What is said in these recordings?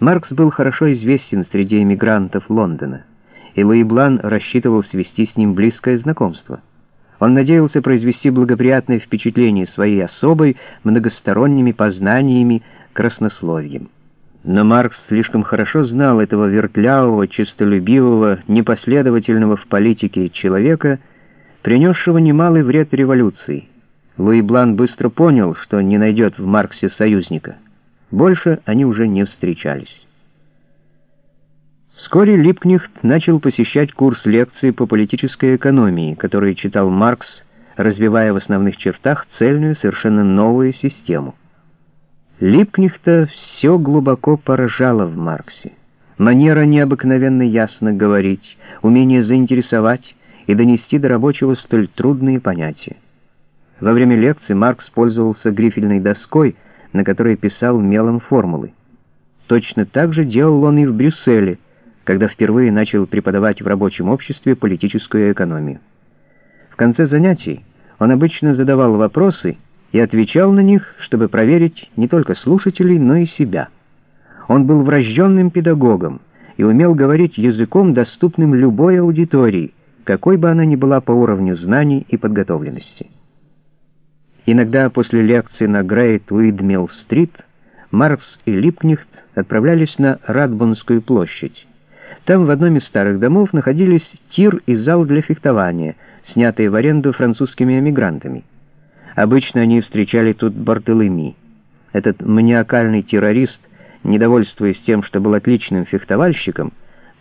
Маркс был хорошо известен среди эмигрантов Лондона, и Луи Блан рассчитывал свести с ним близкое знакомство. Он надеялся произвести благоприятное впечатление своей особой, многосторонними познаниями, краснословием. Но Маркс слишком хорошо знал этого вертлявого, честолюбивого, непоследовательного в политике человека, принесшего немалый вред революции. Луи Блан быстро понял, что не найдет в Марксе союзника. Больше они уже не встречались. Вскоре Липкнехт начал посещать курс лекций по политической экономии, который читал Маркс, развивая в основных чертах цельную, совершенно новую систему. Липкнехта все глубоко поражало в Марксе. Манера необыкновенно ясно говорить, умение заинтересовать и донести до рабочего столь трудные понятия. Во время лекции Маркс пользовался грифельной доской, на которой писал мелом формулы. Точно так же делал он и в Брюсселе, когда впервые начал преподавать в рабочем обществе политическую экономию. В конце занятий он обычно задавал вопросы и отвечал на них, чтобы проверить не только слушателей, но и себя. Он был врожденным педагогом и умел говорить языком, доступным любой аудитории, какой бы она ни была по уровню знаний и подготовленности. Иногда после лекции на Грейт Уидмилл-стрит Маркс и Липкнехт отправлялись на Радбонскую площадь. Там в одном из старых домов находились тир и зал для фехтования, снятые в аренду французскими эмигрантами. Обычно они встречали тут Бартелеми. Этот маниакальный террорист, недовольствуясь тем, что был отличным фехтовальщиком,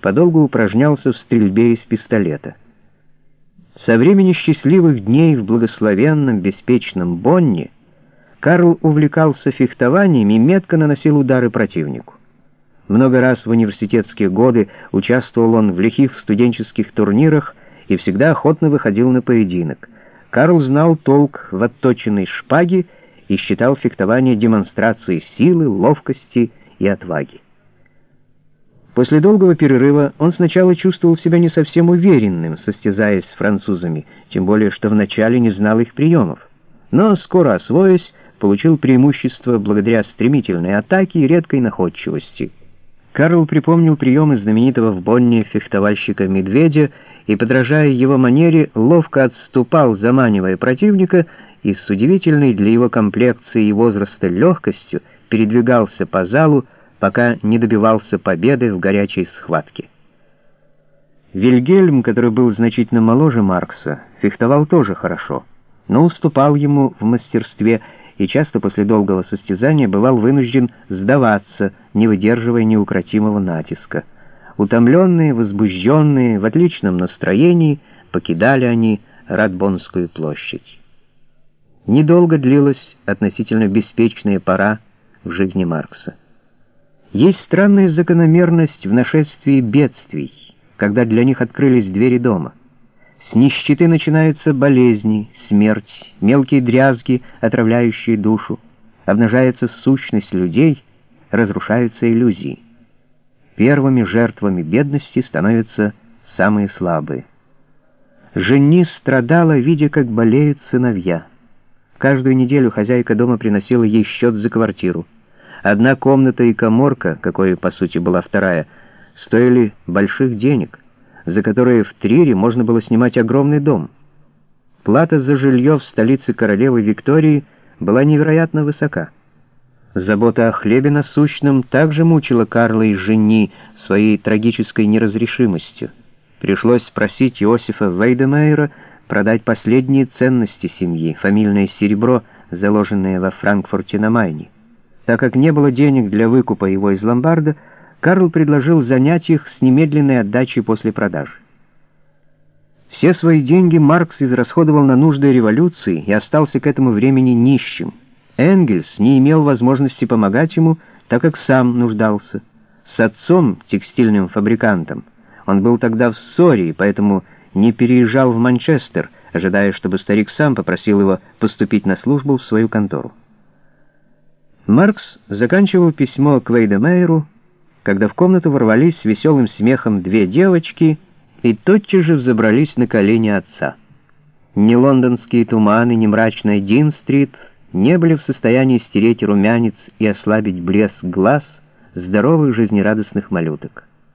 подолгу упражнялся в стрельбе из пистолета. Со времени счастливых дней в благословенном, беспечном Бонне Карл увлекался фехтованием и метко наносил удары противнику. Много раз в университетские годы участвовал он в лихих студенческих турнирах и всегда охотно выходил на поединок. Карл знал толк в отточенной шпаге и считал фехтование демонстрацией силы, ловкости и отваги. После долгого перерыва он сначала чувствовал себя не совсем уверенным, состязаясь с французами, тем более что вначале не знал их приемов. Но скоро освоясь, получил преимущество благодаря стремительной атаке и редкой находчивости. Карл припомнил приемы знаменитого в Бонне фехтовальщика Медведя и, подражая его манере, ловко отступал, заманивая противника, и с удивительной для его комплекции и возраста легкостью передвигался по залу, пока не добивался победы в горячей схватке. Вильгельм, который был значительно моложе Маркса, фехтовал тоже хорошо, но уступал ему в мастерстве и часто после долгого состязания бывал вынужден сдаваться, не выдерживая неукротимого натиска. Утомленные, возбужденные, в отличном настроении, покидали они Радбонскую площадь. Недолго длилась относительно беспечная пора в жизни Маркса. Есть странная закономерность в нашествии бедствий, когда для них открылись двери дома. С нищеты начинаются болезни, смерть, мелкие дрязги, отравляющие душу. Обнажается сущность людей, разрушаются иллюзии. Первыми жертвами бедности становятся самые слабые. Жени страдала, видя, как болеют сыновья. Каждую неделю хозяйка дома приносила ей счет за квартиру. Одна комната и коморка, какой по сути была вторая, стоили больших денег — за которые в Трире можно было снимать огромный дом. Плата за жилье в столице королевы Виктории была невероятно высока. Забота о хлебе насущном также мучила Карла и жени своей трагической неразрешимостью. Пришлось просить Иосифа Вейдемейера продать последние ценности семьи, фамильное серебро, заложенное во Франкфурте на Майне. Так как не было денег для выкупа его из ломбарда, Карл предложил занять их с немедленной отдачей после продажи. Все свои деньги Маркс израсходовал на нужды революции и остался к этому времени нищим. Энгельс не имел возможности помогать ему, так как сам нуждался. С отцом, текстильным фабрикантом, он был тогда в ссоре, и поэтому не переезжал в Манчестер, ожидая, чтобы старик сам попросил его поступить на службу в свою контору. Маркс заканчивал письмо к Вейдемейеру, когда в комнату ворвались с веселым смехом две девочки и тотчас же взобрались на колени отца. Ни лондонские туманы, ни мрачная Дин-стрит не были в состоянии стереть румянец и ослабить блеск глаз, здоровых жизнерадостных малюток.